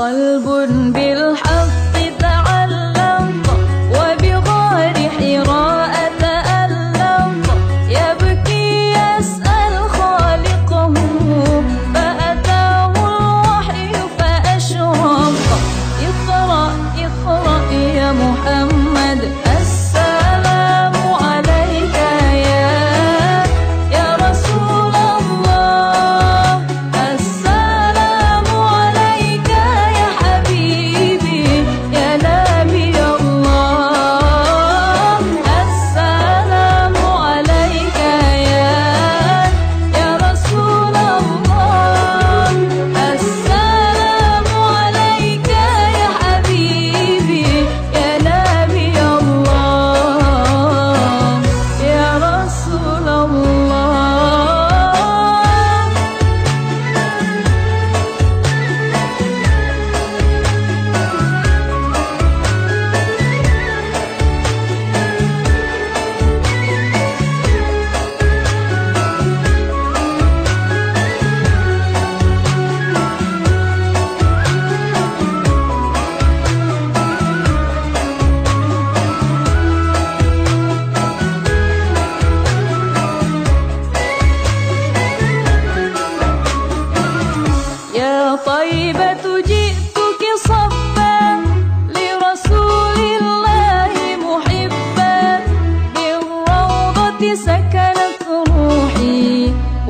قلب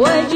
Wait.